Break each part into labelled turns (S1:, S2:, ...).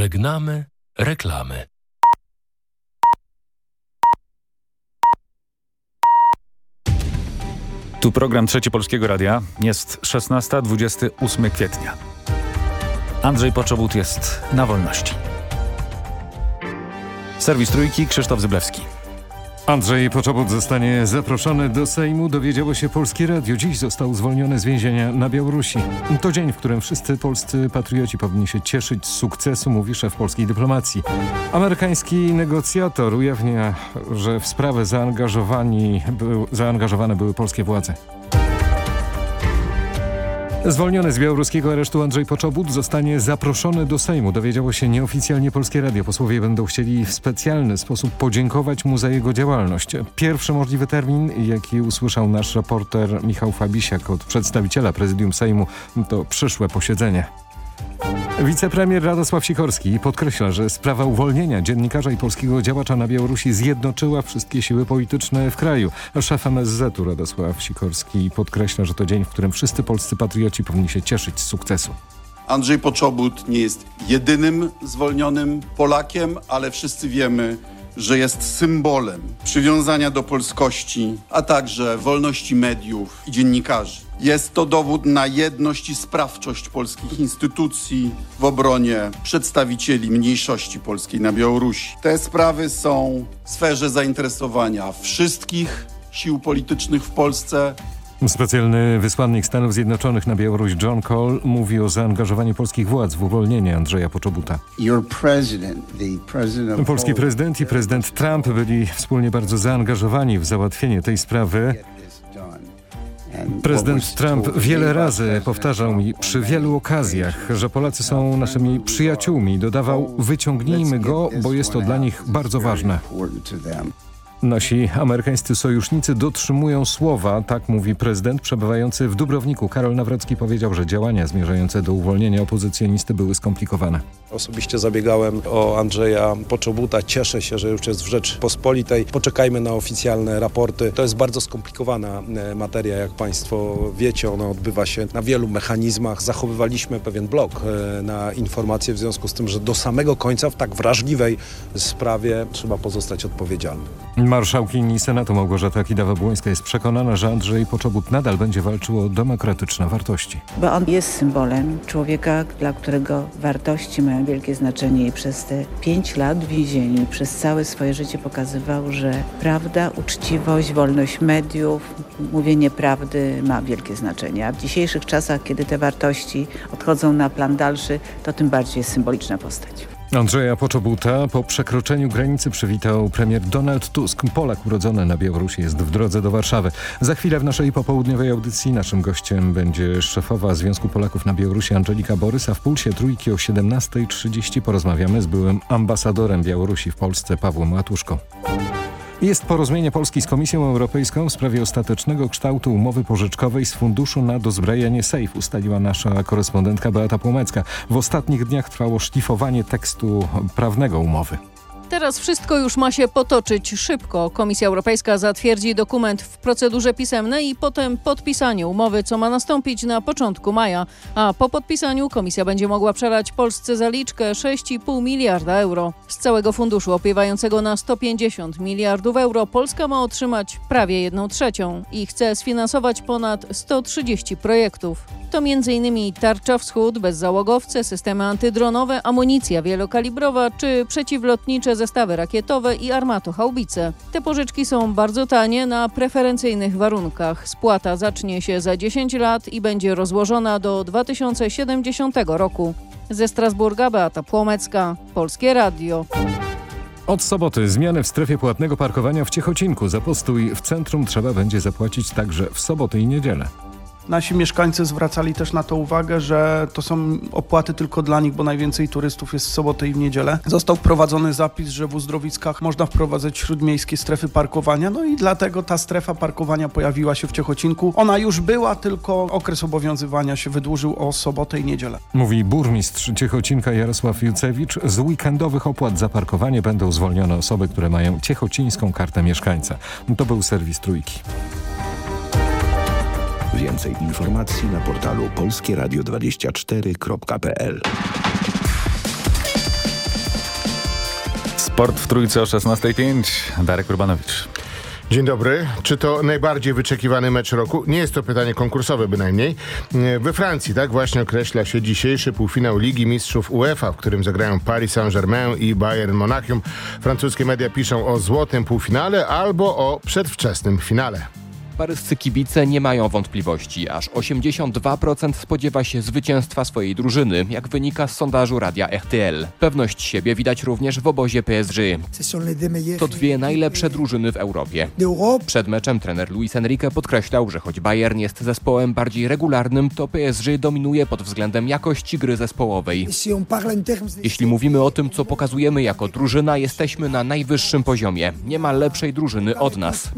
S1: Żegnamy reklamy.
S2: Tu program Trzeci Polskiego Radia. Jest 16-28 kwietnia. Andrzej Poczobut jest na wolności. Serwis Trójki, Krzysztof Zyblewski.
S3: Andrzej Poczobut zostanie zaproszony do Sejmu, dowiedziało się Polskie Radio. Dziś został zwolniony z więzienia na Białorusi. To dzień, w którym wszyscy polscy patrioci powinni się cieszyć z sukcesu, mówi szef polskiej dyplomacji. Amerykański negocjator ujawnia, że w sprawę zaangażowani, był, zaangażowane były polskie władze. Zwolniony z białoruskiego aresztu Andrzej Poczobut zostanie zaproszony do Sejmu. Dowiedziało się nieoficjalnie Polskie Radio. Posłowie będą chcieli w specjalny sposób podziękować mu za jego działalność. Pierwszy możliwy termin, jaki usłyszał nasz reporter Michał Fabisiak od przedstawiciela prezydium Sejmu, to przyszłe posiedzenie. Wicepremier Radosław Sikorski podkreśla, że sprawa uwolnienia dziennikarza i polskiego działacza na Białorusi zjednoczyła wszystkie siły polityczne w kraju. Szef MSZ-u Radosław Sikorski podkreśla, że to dzień, w którym wszyscy polscy patrioci powinni się cieszyć z sukcesu.
S4: Andrzej Poczobut nie jest jedynym zwolnionym Polakiem, ale wszyscy wiemy, że jest symbolem przywiązania do polskości, a także wolności mediów i dziennikarzy. Jest to dowód na jedność i sprawczość polskich instytucji w obronie przedstawicieli mniejszości polskiej na Białorusi. Te sprawy są w sferze zainteresowania wszystkich sił politycznych w Polsce,
S3: Specjalny wysłannik Stanów Zjednoczonych na Białoruś John Cole mówi o zaangażowaniu polskich władz w uwolnienie Andrzeja Poczobuta. Polski prezydent i prezydent Trump byli wspólnie bardzo zaangażowani w załatwienie tej sprawy. Prezydent Trump wiele razy powtarzał mi przy wielu okazjach, że Polacy są naszymi przyjaciółmi. Dodawał, wyciągnijmy go, bo jest to dla nich bardzo ważne. Nasi amerykańscy sojusznicy dotrzymują słowa, tak mówi prezydent przebywający w Dubrowniku. Karol Nawrocki powiedział, że działania zmierzające do uwolnienia opozycjonisty były skomplikowane.
S5: Osobiście zabiegałem o Andrzeja Poczobuta. Cieszę się, że już jest w Rzeczpospolitej. Poczekajmy na oficjalne raporty. To jest bardzo skomplikowana e, materia, jak Państwo wiecie. Ona odbywa się na wielu mechanizmach. Zachowywaliśmy pewien blok e, na informacje w związku z tym, że do samego końca w tak wrażliwej sprawie trzeba pozostać odpowiedzialnym.
S3: Marszałkini Senatu Małgorzata Kidawa-Błońska jest przekonana, że Andrzej Poczobut nadal będzie walczył o demokratyczne wartości.
S6: Bo on jest symbolem człowieka, dla którego wartości mają wielkie znaczenie i przez te pięć lat w przez całe swoje życie pokazywał, że prawda, uczciwość, wolność mediów, mówienie prawdy ma wielkie znaczenie. A w dzisiejszych czasach, kiedy te wartości odchodzą na plan dalszy, to tym bardziej jest symboliczna postać.
S3: Andrzeja Poczobuta po przekroczeniu granicy przywitał premier Donald Tusk. Polak urodzony na Białorusi jest w drodze do Warszawy. Za chwilę w naszej popołudniowej audycji naszym gościem będzie szefowa Związku Polaków na Białorusi Angelika Borys, a w Pulsie Trójki o 17.30 porozmawiamy z byłym ambasadorem Białorusi w Polsce Pawłem Łatuszko. Jest porozumienie Polski z Komisją Europejską w sprawie ostatecznego kształtu umowy pożyczkowej z Funduszu na dozbrajanie SAFE, ustaliła nasza korespondentka Beata Płomecka. W ostatnich dniach trwało szlifowanie tekstu prawnego umowy.
S7: Teraz wszystko już ma się potoczyć szybko. Komisja Europejska zatwierdzi dokument w procedurze pisemnej i potem podpisanie umowy, co ma nastąpić na początku maja. A po podpisaniu komisja będzie mogła przelać Polsce zaliczkę 6,5 miliarda euro. Z całego funduszu opiewającego na 150 miliardów euro Polska ma otrzymać prawie 1 trzecią i chce sfinansować ponad 130 projektów. To m.in. tarcza wschód, bezzałogowce, systemy antydronowe, amunicja wielokalibrowa czy przeciwlotnicze zestawy rakietowe i armatochaubice. Te pożyczki są bardzo tanie na preferencyjnych warunkach. Spłata zacznie się za 10 lat i będzie rozłożona do 2070 roku. Ze Strasburga Beata Płomecka, Polskie Radio.
S3: Od soboty zmiany w strefie płatnego parkowania w Ciechocinku. Za postój w centrum trzeba będzie zapłacić także w soboty i niedzielę.
S8: Nasi mieszkańcy zwracali też na to uwagę, że to są opłaty tylko dla nich, bo najwięcej turystów jest w sobotę i w niedzielę. Został wprowadzony zapis, że w uzdrowiskach można wprowadzać śródmiejskie strefy parkowania, no i dlatego ta strefa parkowania pojawiła się w Ciechocinku. Ona już była, tylko okres obowiązywania się wydłużył o sobotę i niedzielę.
S3: Mówi burmistrz Ciechocinka Jarosław Jucewicz. Z weekendowych opłat za parkowanie będą zwolnione osoby, które mają ciechocińską kartę mieszkańca. To był serwis Trójki.
S9: Więcej informacji na portalu polskieradio24.pl
S2: Sport w Trójce o 16.05. Darek Urbanowicz.
S10: Dzień dobry. Czy to najbardziej wyczekiwany mecz roku? Nie jest to pytanie konkursowe bynajmniej. We Francji tak właśnie określa się dzisiejszy półfinał Ligi Mistrzów UEFA, w którym zagrają Paris Saint-Germain i Bayern Monachium. Francuskie media piszą o złotym półfinale albo o przedwczesnym finale.
S11: Paryscy kibice nie mają wątpliwości. Aż 82% spodziewa się zwycięstwa swojej drużyny, jak wynika z sondażu radia RTL. Pewność siebie widać również w obozie PSG. To dwie najlepsze drużyny w Europie. Przed meczem trener Luis Enrique podkreślał, że choć Bayern jest zespołem bardziej regularnym, to PSG dominuje pod względem jakości gry zespołowej. Jeśli mówimy o tym, co pokazujemy jako drużyna, jesteśmy na najwyższym poziomie. Nie ma lepszej drużyny od nas.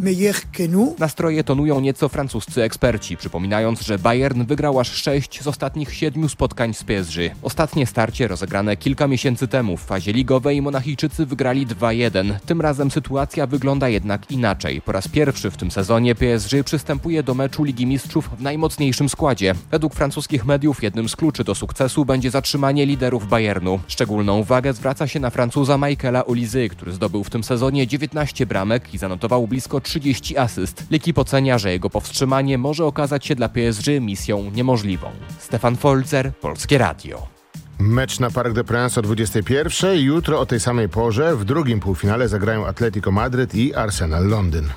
S11: Nastroje tonują nieco francuscy eksperci, przypominając, że Bayern wygrał aż sześć z ostatnich siedmiu spotkań z PSG. Ostatnie starcie rozegrane kilka miesięcy temu w fazie ligowej Monachijczycy wygrali 2-1. Tym razem sytuacja wygląda jednak inaczej. Po raz pierwszy w tym sezonie PSG przystępuje do meczu Ligi Mistrzów w najmocniejszym składzie. Według francuskich mediów jednym z kluczy do sukcesu będzie zatrzymanie liderów Bayernu. Szczególną uwagę zwraca się na Francuza Michaela Olizy, który zdobył w tym sezonie 19 bramek i zanotował blisko 30 asyst. Lekip ocenia, że jego powstrzymanie może okazać się dla PSG misją niemożliwą. Stefan Folzer, Polskie Radio.
S10: Mecz na Parc de Princes o 21. Jutro o tej samej porze w drugim półfinale zagrają Atletico Madryt i Arsenal Londyn.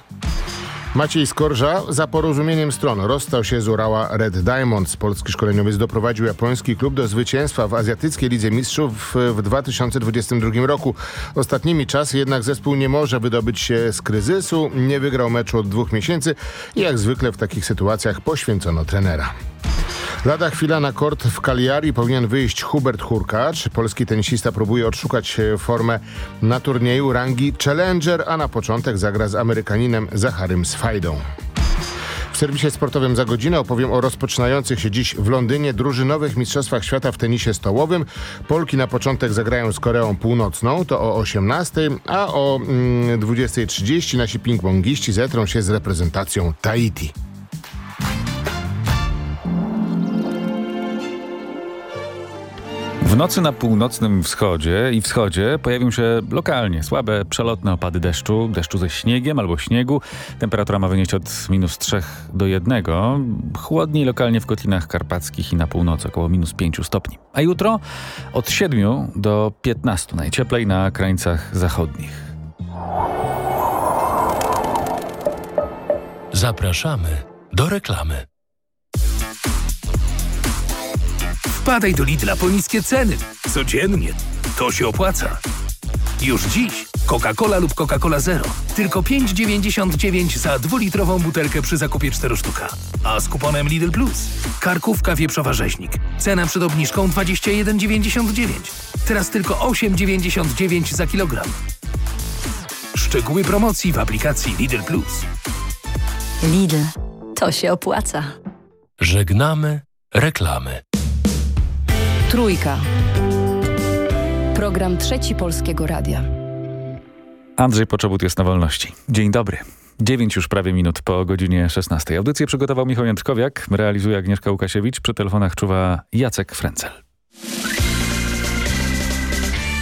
S10: Maciej Skorża za porozumieniem stron rozstał się z Urała Red Diamonds. Polski szkoleniowiec doprowadził japoński klub do zwycięstwa w Azjatyckiej Lidze Mistrzów w 2022 roku. Ostatnimi czasy jednak zespół nie może wydobyć się z kryzysu. Nie wygrał meczu od dwóch miesięcy i jak zwykle w takich sytuacjach poświęcono trenera. Lada chwila na kort w Cagliari powinien wyjść Hubert Hurkacz. Polski tenisista próbuje odszukać formę na turnieju rangi Challenger, a na początek zagra z Amerykaninem Zacharym Swajdą. W serwisie sportowym za godzinę opowiem o rozpoczynających się dziś w Londynie drużynowych Mistrzostwach Świata w tenisie stołowym. Polki na początek zagrają z Koreą Północną, to o 18, a o mm, 20.30 nasi ping-pongiści zetrą się z reprezentacją Tahiti.
S2: W nocy na północnym wschodzie i wschodzie pojawią się lokalnie słabe, przelotne opady deszczu, deszczu ze śniegiem albo śniegu. Temperatura ma wynieść od minus 3 do 1. Chłodniej lokalnie w kotlinach karpackich i na północy około minus 5 stopni. A jutro od 7 do 15, najcieplej na krańcach zachodnich.
S1: Zapraszamy do reklamy.
S12: Wpadaj do Lidla po niskie ceny. Codziennie. To się opłaca. Już dziś Coca-Cola lub Coca-Cola Zero. Tylko 5,99 za dwulitrową butelkę przy zakupie 4 sztuka. A z kuponem Lidl Plus. Karkówka wieprzowa rzeźnik. Cena przed obniżką 21,99. Teraz tylko 8,99 za kilogram. Szczegóły promocji w aplikacji Lidl Plus.
S13: Lidl. To się opłaca.
S1: Żegnamy reklamy.
S13: Trójka. Program Trzeci Polskiego Radia.
S2: Andrzej Poczobut jest na wolności. Dzień dobry. Dziewięć już prawie minut po godzinie 16. Audycję przygotował Michał Jędrkowiak, realizuje Agnieszka Łukasiewicz, przy telefonach czuwa Jacek Frencel.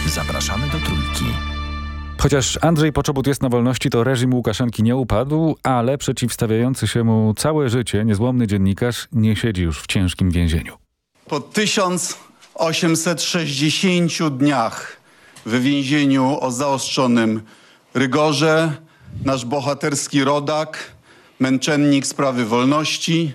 S1: Zapraszamy do Trójki.
S2: Chociaż Andrzej Poczobut jest na wolności, to reżim Łukaszenki nie upadł, ale przeciwstawiający się mu całe życie niezłomny dziennikarz nie siedzi już w ciężkim więzieniu.
S4: Po 1860 dniach w więzieniu o zaostrzonym rygorze nasz bohaterski rodak, męczennik sprawy wolności,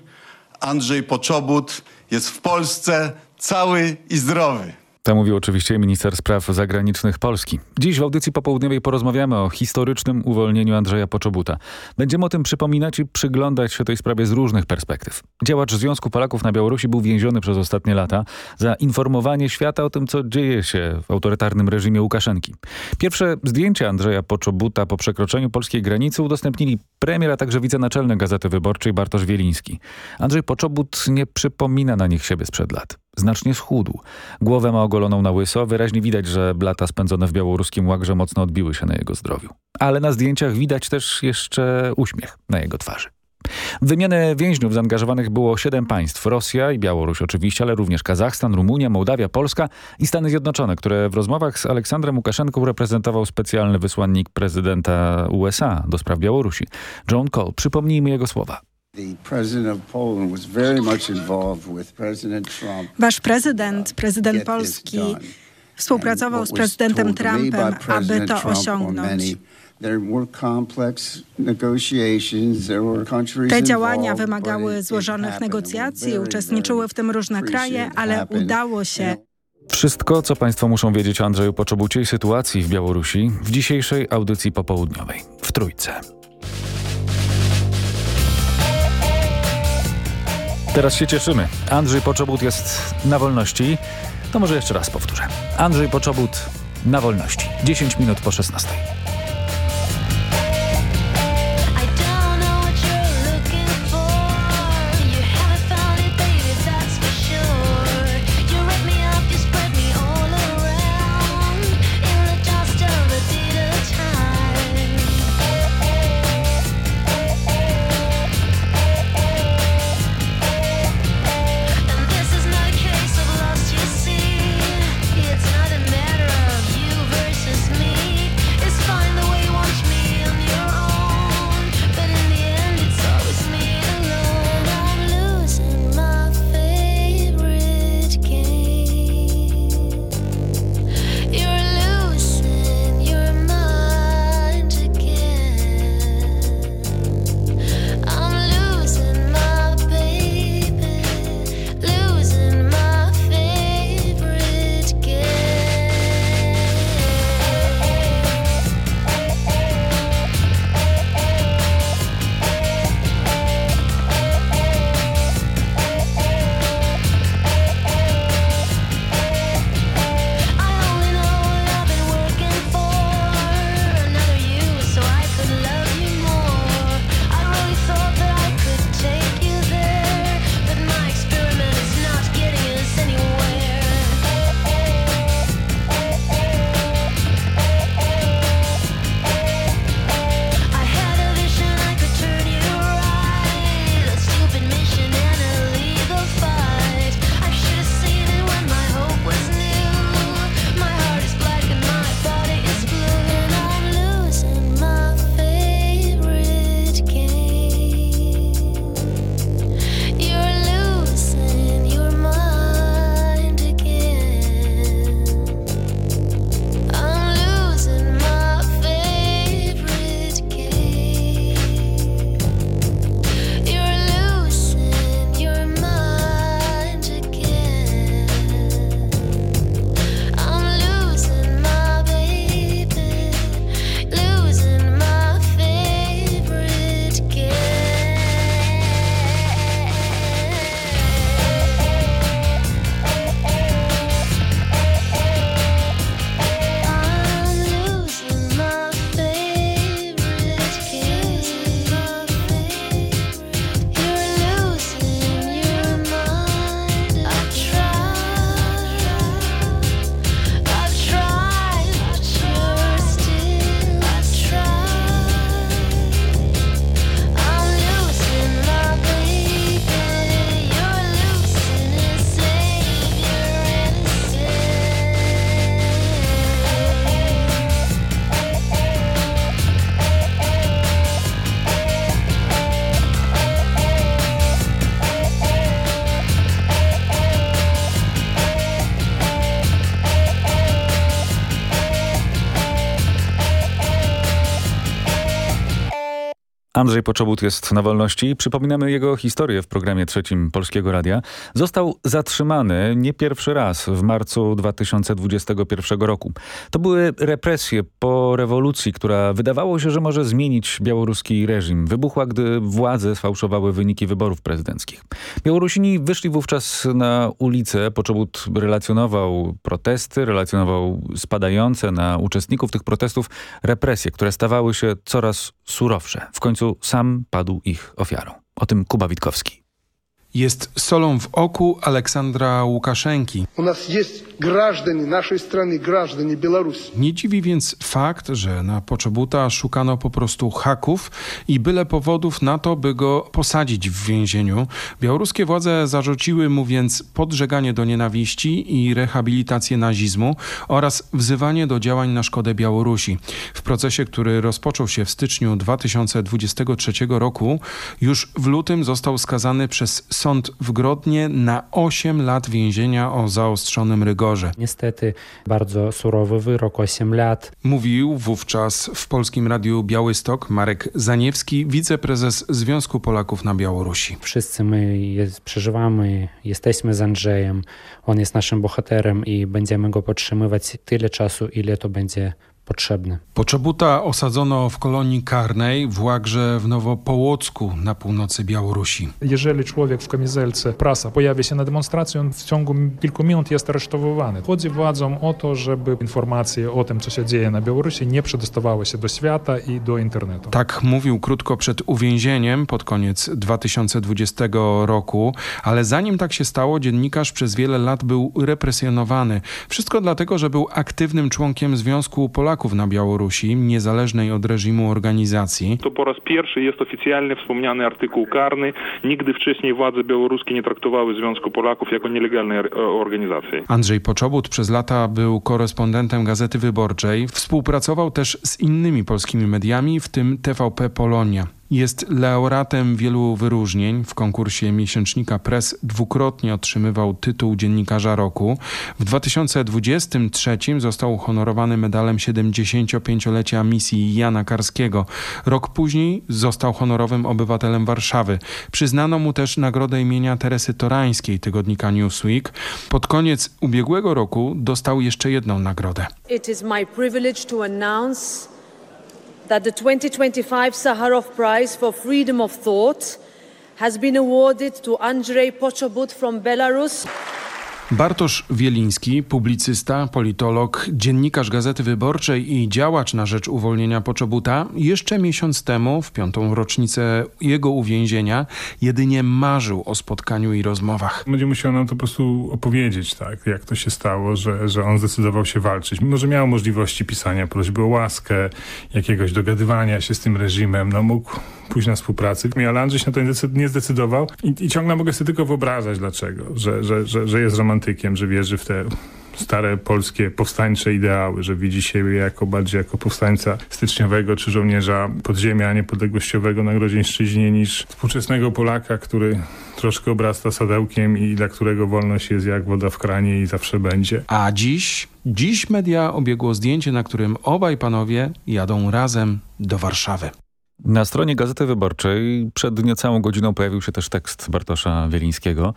S4: Andrzej Poczobut jest w Polsce cały i zdrowy.
S2: To mówił oczywiście minister spraw zagranicznych Polski. Dziś w audycji popołudniowej porozmawiamy o historycznym uwolnieniu Andrzeja Poczobuta. Będziemy o tym przypominać i przyglądać się tej sprawie z różnych perspektyw. Działacz Związku Polaków na Białorusi był więziony przez ostatnie lata za informowanie świata o tym, co dzieje się w autorytarnym reżimie Łukaszenki. Pierwsze zdjęcia Andrzeja Poczobuta po przekroczeniu polskiej granicy udostępnili premier, a także wicenaczelny Gazety Wyborczej Bartosz Wieliński. Andrzej Poczobut nie przypomina na nich siebie sprzed lat. Znacznie schudł. Głowę ma ogoloną na łyso. Wyraźnie widać, że lata spędzone w białoruskim łagrze mocno odbiły się na jego zdrowiu. Ale na zdjęciach widać też jeszcze uśmiech na jego twarzy.
S14: W wymianę więźniów zaangażowanych było siedem państw. Rosja i Białoruś oczywiście, ale również Kazachstan, Rumunia, Mołdawia, Polska i Stany Zjednoczone, które w rozmowach z Aleksandrem Łukaszenką reprezentował specjalny wysłannik prezydenta USA do spraw Białorusi. John Cole. Przypomnijmy jego słowa.
S15: Wasz prezydent, prezydent Polski, współpracował z prezydentem Trumpem, aby to osiągnąć. Te działania wymagały złożonych negocjacji, uczestniczyły w tym różne kraje, ale udało się.
S14: Wszystko, co Państwo muszą wiedzieć o Andrzeju Poczobucie i sytuacji w Białorusi w dzisiejszej audycji popołudniowej w Trójce. Teraz się cieszymy. Andrzej Poczobut jest na wolności. To może jeszcze raz powtórzę. Andrzej Poczobut na wolności. 10 minut po 16. Andrzej Poczobut jest na wolności. Przypominamy jego historię w programie trzecim Polskiego Radia. Został zatrzymany nie pierwszy raz w marcu 2021 roku. To były represje po rewolucji, która wydawało się, że może zmienić białoruski reżim. Wybuchła, gdy władze sfałszowały wyniki wyborów prezydenckich. Białorusini wyszli wówczas na ulicę. Poczobut relacjonował protesty, relacjonował spadające na uczestników tych protestów represje, które stawały się coraz surowsze. W końcu sam padł ich ofiarą. O tym Kuba Witkowski.
S16: Jest solą w oku Aleksandra Łukaszenki.
S17: U nas jest grażdani naszej strony, grażdani Białorusi.
S16: Nie dziwi więc fakt, że na Poczobuta szukano po prostu haków i byle powodów na to, by go posadzić w więzieniu. Białoruskie władze zarzuciły mu więc podżeganie do nienawiści i rehabilitację nazizmu oraz wzywanie do działań na szkodę Białorusi. W procesie, który rozpoczął się w styczniu 2023 roku, już w lutym został skazany przez sąd w Grodnie na 8 lat więzienia o zaostrzonym rygorze.
S18: Niestety bardzo surowy wyrok 8 lat.
S16: Mówił wówczas w Polskim Radiu Białystok Marek Zaniewski, wiceprezes Związku Polaków na Białorusi.
S18: Wszyscy my jest, przeżywamy, jesteśmy z Andrzejem. On jest naszym bohaterem i będziemy go podtrzymywać tyle czasu, ile to będzie potrzebne.
S16: Poczobuta osadzono w kolonii karnej w Łagrze w Nowopołocku na północy Białorusi.
S19: Jeżeli człowiek w kamizelce prasa pojawi się na demonstracji, on w ciągu kilku minut jest aresztowany. Chodzi władzom o to, żeby informacje o tym, co się dzieje na Białorusi nie przedostawały się do świata i do internetu.
S16: Tak mówił krótko przed uwięzieniem pod koniec 2020 roku, ale zanim tak się stało, dziennikarz przez wiele lat był represjonowany. Wszystko dlatego, że był aktywnym członkiem Związku Polaków Polaków na Białorusi, niezależnej od reżimu organizacji.
S20: To po raz pierwszy jest oficjalnie wspomniany artykuł karny. Nigdy wcześniej władze białoruskie nie traktowały Związku Polaków jako nielegalnej organizacji.
S16: Andrzej Poczobut przez lata był korespondentem Gazety Wyborczej. Współpracował też z innymi polskimi mediami, w tym TVP Polonia. Jest laureatem wielu wyróżnień. W konkursie miesięcznika Press dwukrotnie otrzymywał tytuł Dziennikarza Roku. W 2023 został uhonorowany medalem 75-lecia misji Jana Karskiego. Rok później został honorowym obywatelem Warszawy. Przyznano mu też nagrodę imienia Teresy Torańskiej tygodnika Newsweek. Pod koniec ubiegłego roku dostał jeszcze jedną nagrodę.
S21: It is my privilege to announce that the 2025 Sakharov Prize for Freedom of Thought has been awarded to Andrei Poczobut from Belarus.
S16: Bartosz Wieliński, publicysta, politolog, dziennikarz Gazety Wyborczej i działacz na rzecz uwolnienia Poczobuta, jeszcze miesiąc temu, w piątą rocznicę jego uwięzienia, jedynie marzył o spotkaniu i rozmowach.
S22: Będzie musiał nam to po prostu opowiedzieć, tak, jak to się stało, że, że on zdecydował się walczyć. Mimo, że miał możliwości pisania prośby o łaskę, jakiegoś dogadywania się z tym reżimem, no mógł pójść na współpracę. Ale Andrzej się na to nie zdecydował i, i ciągle mogę sobie tylko wyobrażać dlaczego, że, że, że, że jest romantykiem, że wierzy w te stare polskie powstańcze ideały, że widzi siebie jako bardziej jako powstańca styczniowego czy żołnierza podziemia niepodległościowego na Grodzieńszczyźnie niż współczesnego Polaka, który troszkę obrasta sadełkiem i dla którego wolność jest jak woda w kranie i zawsze będzie.
S16: A dziś? Dziś media obiegło zdjęcie, na którym obaj panowie jadą razem do Warszawy.
S2: Na stronie Gazety Wyborczej przed niecałą godziną pojawił się też tekst Bartosza Wielińskiego.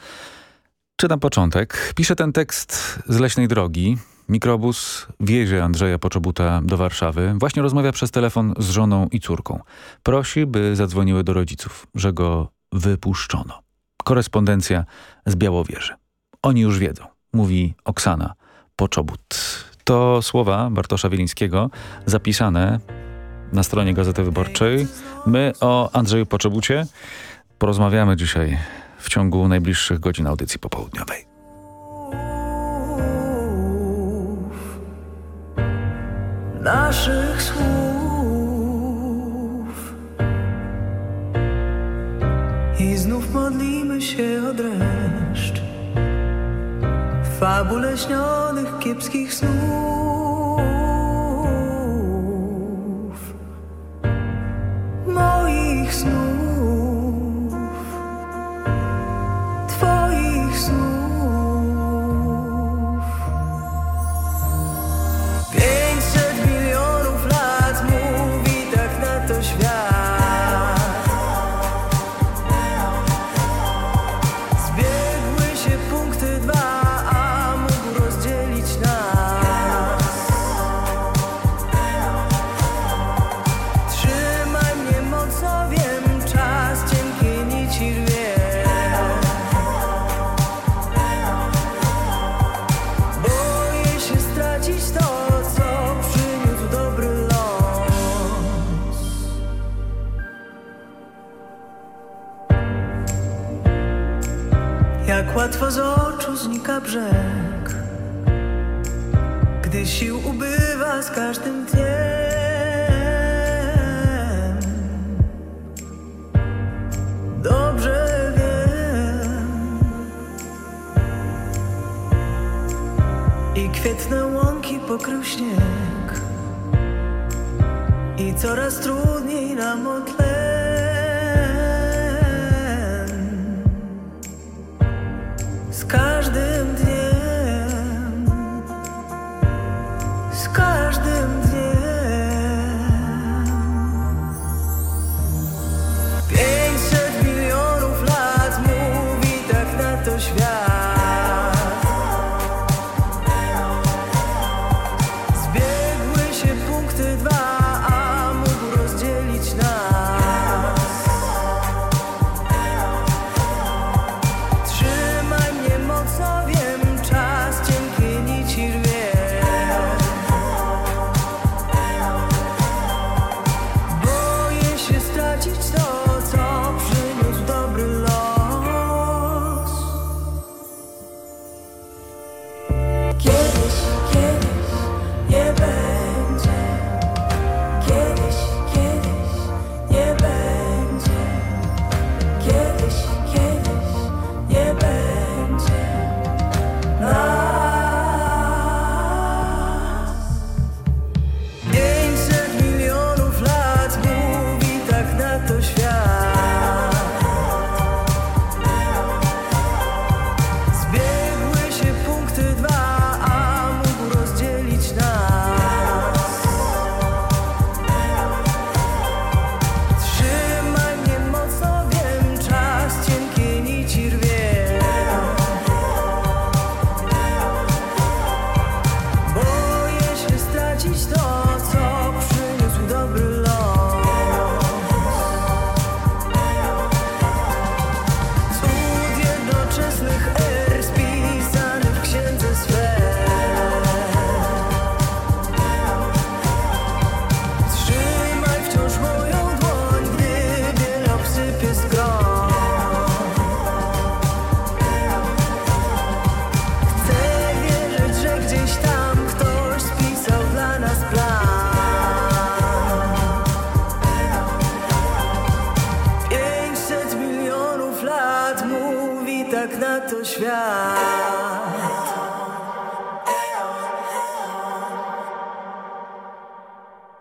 S2: Czytam początek. Pisze ten tekst z Leśnej Drogi. Mikrobus wiezie Andrzeja Poczobuta do Warszawy. Właśnie rozmawia przez telefon z żoną i córką. Prosi, by zadzwoniły do rodziców, że go wypuszczono. Korespondencja z Białowieży. Oni już wiedzą, mówi Oksana Poczobut. To słowa Bartosza Wielińskiego zapisane na stronie Gazety Wyborczej. My o Andrzeju Poczobucie porozmawiamy dzisiaj w ciągu najbliższych godzin audycji popołudniowej.
S23: Naszych słów. I znów modlimy się o dreszcz. Fabule śnionych kiepskich snów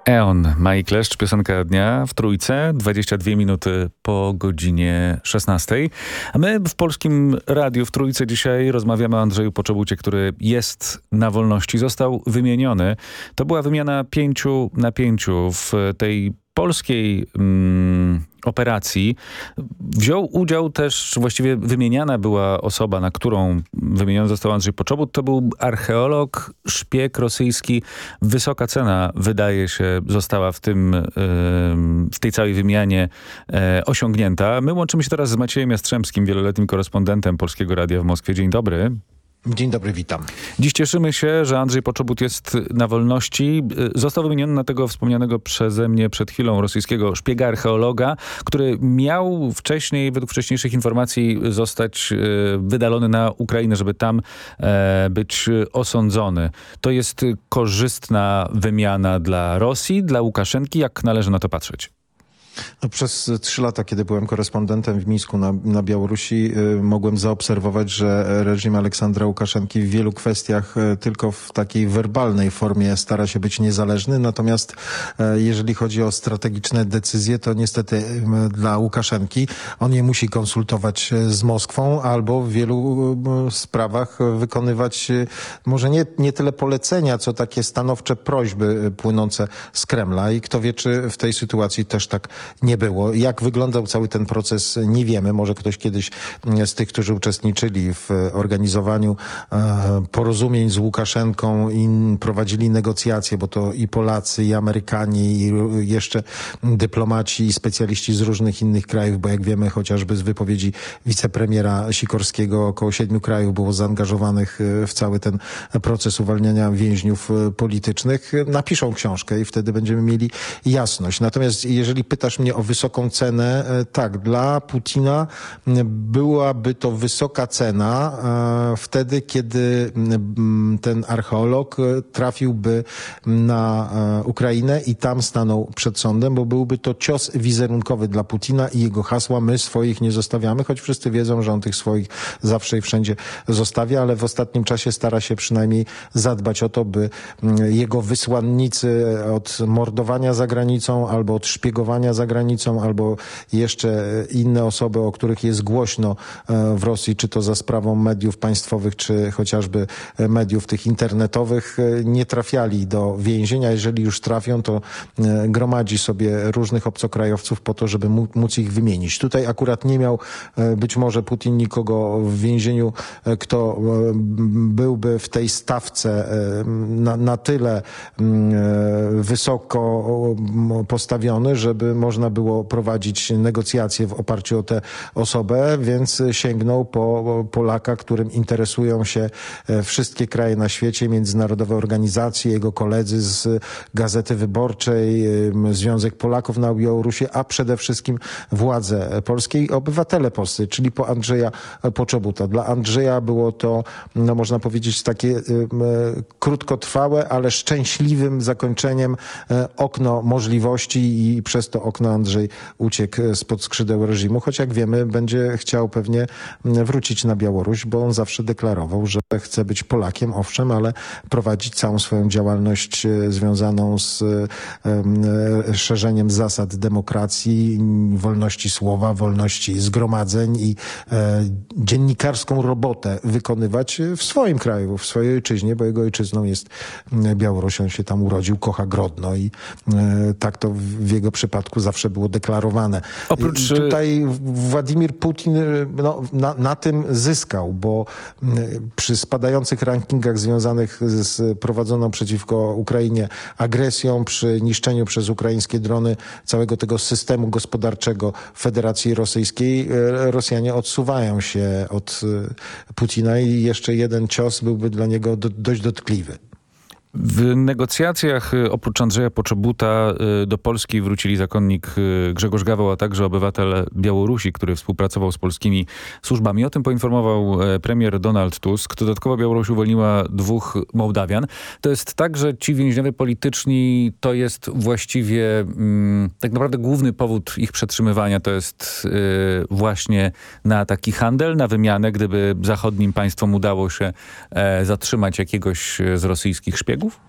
S2: Eon, Mike Kleszcz, piosenka dnia w Trójce, 22 minuty po godzinie 16. A my w Polskim Radiu w Trójce dzisiaj rozmawiamy o Andrzeju Poczobucie, który jest na wolności. Został wymieniony. To była wymiana pięciu na pięciu w tej polskiej mm, operacji. Wziął udział też, właściwie wymieniana była osoba, na którą wymieniony został Andrzej Poczobut. To był archeolog, szpieg rosyjski. Wysoka cena, wydaje się, została w, tym, ym, w tej całej wymianie e, osiągnięta. My łączymy się teraz z Maciejem Jastrzębskim, wieloletnim korespondentem Polskiego Radia w Moskwie. Dzień dobry.
S24: Dzień dobry, witam.
S2: Dziś cieszymy się, że Andrzej Poczobut jest na wolności. Został wymieniony na tego wspomnianego przeze mnie przed chwilą rosyjskiego szpiega archeologa, który miał wcześniej, według wcześniejszych informacji, zostać e, wydalony na Ukrainę, żeby tam e, być osądzony. To jest korzystna wymiana dla Rosji, dla Łukaszenki. Jak należy na to patrzeć?
S24: No, przez trzy lata, kiedy byłem korespondentem w Mińsku na, na Białorusi, y, mogłem zaobserwować, że reżim Aleksandra Łukaszenki w wielu kwestiach y, tylko w takiej werbalnej formie stara się być niezależny. Natomiast y, jeżeli chodzi o strategiczne decyzje, to niestety dla Łukaszenki on je musi konsultować z Moskwą albo w wielu sprawach wykonywać może nie, nie tyle polecenia, co takie stanowcze prośby płynące z Kremla. I kto wie, czy w tej sytuacji też tak nie było. Jak wyglądał cały ten proces, nie wiemy. Może ktoś kiedyś z tych, którzy uczestniczyli w organizowaniu e, porozumień z Łukaszenką i prowadzili negocjacje, bo to i Polacy, i Amerykanie, i jeszcze dyplomaci, i specjaliści z różnych innych krajów, bo jak wiemy chociażby z wypowiedzi wicepremiera Sikorskiego około siedmiu krajów było zaangażowanych w cały ten proces uwalniania więźniów politycznych, napiszą książkę i wtedy będziemy mieli jasność. Natomiast jeżeli pytasz mnie o wysoką cenę. E, tak, dla Putina byłaby to wysoka cena e, wtedy, kiedy ten archeolog trafiłby na Ukrainę i tam stanął przed sądem, bo byłby to cios wizerunkowy dla Putina i jego hasła my swoich nie zostawiamy, choć wszyscy wiedzą, że on tych swoich zawsze i wszędzie zostawia, ale w ostatnim czasie stara się przynajmniej zadbać o to, by jego wysłannicy od mordowania za granicą albo od szpiegowania za granicą, albo jeszcze inne osoby, o których jest głośno e, w Rosji, czy to za sprawą mediów państwowych, czy chociażby mediów tych internetowych, e, nie trafiali do więzienia. Jeżeli już trafią, to e, gromadzi sobie różnych obcokrajowców po to, żeby móc ich wymienić. Tutaj akurat nie miał być może Putin nikogo w więzieniu, kto byłby w tej stawce na, na tyle wysoko postawiony, żeby można było prowadzić negocjacje w oparciu o tę osobę, więc sięgnął po Polaka, którym interesują się e, wszystkie kraje na świecie, międzynarodowe organizacje, jego koledzy z Gazety Wyborczej, Związek Polaków na Białorusi, a przede wszystkim władze polskie i obywatele polscy, czyli po Andrzeja Poczobuta. Dla Andrzeja było to, no można powiedzieć, takie krótkotrwałe, ale szczęśliwym zakończeniem e, okno możliwości i przez to okno Andrzej uciekł spod skrzydeł reżimu, choć jak wiemy będzie chciał pewnie wrócić na Białoruś, bo on zawsze deklarował, że chce być Polakiem, owszem, ale prowadzić całą swoją działalność e, związaną z e, szerzeniem zasad demokracji, wolności słowa, wolności zgromadzeń i e, dziennikarską robotę wykonywać w swoim kraju, w swojej ojczyźnie, bo jego ojczyzną jest Białoruś, on się tam urodził, kocha Grodno i tak to w jego przypadku zawsze było deklarowane. Oprócz... I tutaj Władimir Putin no, na, na tym zyskał, bo przy spadających rankingach związanych z prowadzoną przeciwko Ukrainie agresją, przy niszczeniu przez ukraińskie drony całego tego systemu gospodarczego Federacji Rosyjskiej, Rosjanie odsuwają się od Putina i jeszcze jeden cios byłby dla niego do, dość dotkliwy.
S2: W negocjacjach y, oprócz Andrzeja Poczobuta y, do Polski wrócili zakonnik y, Grzegorz Gaweł, a także obywatel Białorusi, który współpracował z polskimi służbami. O tym poinformował e, premier Donald Tusk. Dodatkowo Białoruś uwolniła dwóch Mołdawian. To jest tak, że ci więźniowie polityczni to jest właściwie mm, tak naprawdę główny powód ich przetrzymywania. To jest właśnie na taki handel, na wymianę, gdyby zachodnim państwom udało się e, zatrzymać jakiegoś z rosyjskich szpiegów bouffe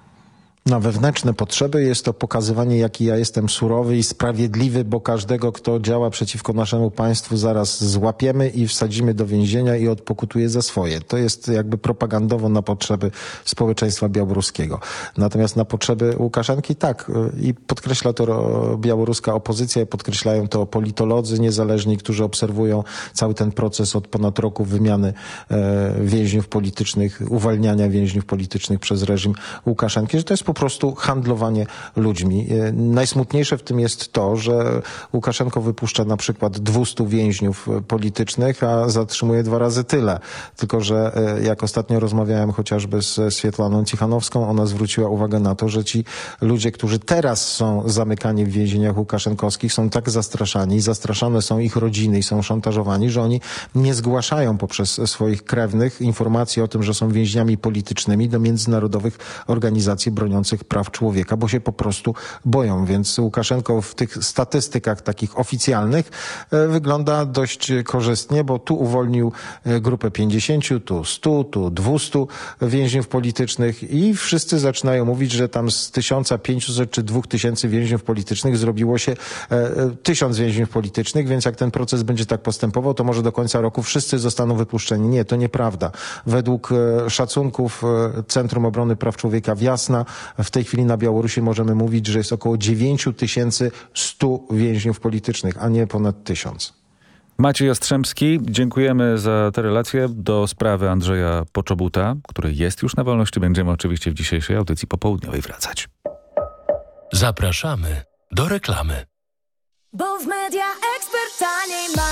S24: na wewnętrzne potrzeby jest to pokazywanie, jaki ja jestem surowy i sprawiedliwy, bo każdego, kto działa przeciwko naszemu państwu, zaraz złapiemy i wsadzimy do więzienia i odpokutuje za swoje. To jest jakby propagandowo na potrzeby społeczeństwa białoruskiego. Natomiast na potrzeby Łukaszenki tak. I podkreśla to białoruska opozycja, podkreślają to politolodzy niezależni, którzy obserwują cały ten proces od ponad roku wymiany e, więźniów politycznych, uwalniania więźniów politycznych przez reżim Łukaszenki, że to jest po prostu handlowanie ludźmi. E, najsmutniejsze w tym jest to, że Łukaszenko wypuszcza na przykład 200 więźniów politycznych, a zatrzymuje dwa razy tyle. Tylko, że e, jak ostatnio rozmawiałem chociażby z Swietlaną Cichanowską, ona zwróciła uwagę na to, że ci ludzie, którzy teraz są zamykani w więzieniach łukaszenkowskich, są tak zastraszani, zastraszane są ich rodziny i są szantażowani, że oni nie zgłaszają poprzez swoich krewnych informacji o tym, że są więźniami politycznymi do międzynarodowych organizacji broniących broniących praw człowieka, bo się po prostu boją. Więc Łukaszenko w tych statystykach takich oficjalnych e, wygląda dość korzystnie, bo tu uwolnił e, grupę 50, tu 100, tu 200 więźniów politycznych i wszyscy zaczynają mówić, że tam z 1500 czy 2000 więźniów politycznych zrobiło się 1000 e, więźniów politycznych, więc jak ten proces będzie tak postępował, to może do końca roku wszyscy zostaną wypuszczeni. Nie, to nieprawda. Według szacunków Centrum Obrony Praw Człowieka w Jasna w tej chwili na Białorusi możemy mówić, że jest około 9100 więźniów politycznych, a nie ponad 1000.
S2: Maciej Jastrzębski, dziękujemy za tę relację do sprawy Andrzeja Poczobuta, który jest już na wolności. Będziemy oczywiście w dzisiejszej audycji popołudniowej wracać.
S1: Zapraszamy do reklamy.
S23: Bo w media ekspert taniej masz.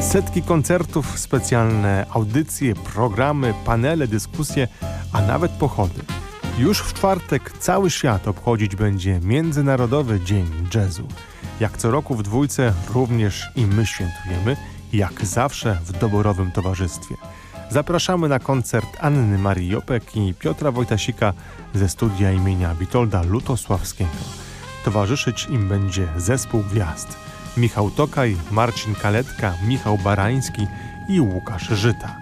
S25: Setki koncertów, specjalne audycje, programy, panele, dyskusje, a nawet pochody. Już w czwartek cały świat obchodzić będzie Międzynarodowy Dzień Jazzu. Jak co roku w dwójce również i my świętujemy, jak zawsze w doborowym towarzystwie. Zapraszamy na koncert Anny Marii Jopek i Piotra Wojtasika ze studia imienia Witolda Lutosławskiego. Towarzyszyć im będzie zespół gwiazd. Michał Tokaj, Marcin Kaletka, Michał Barański i Łukasz Żyta.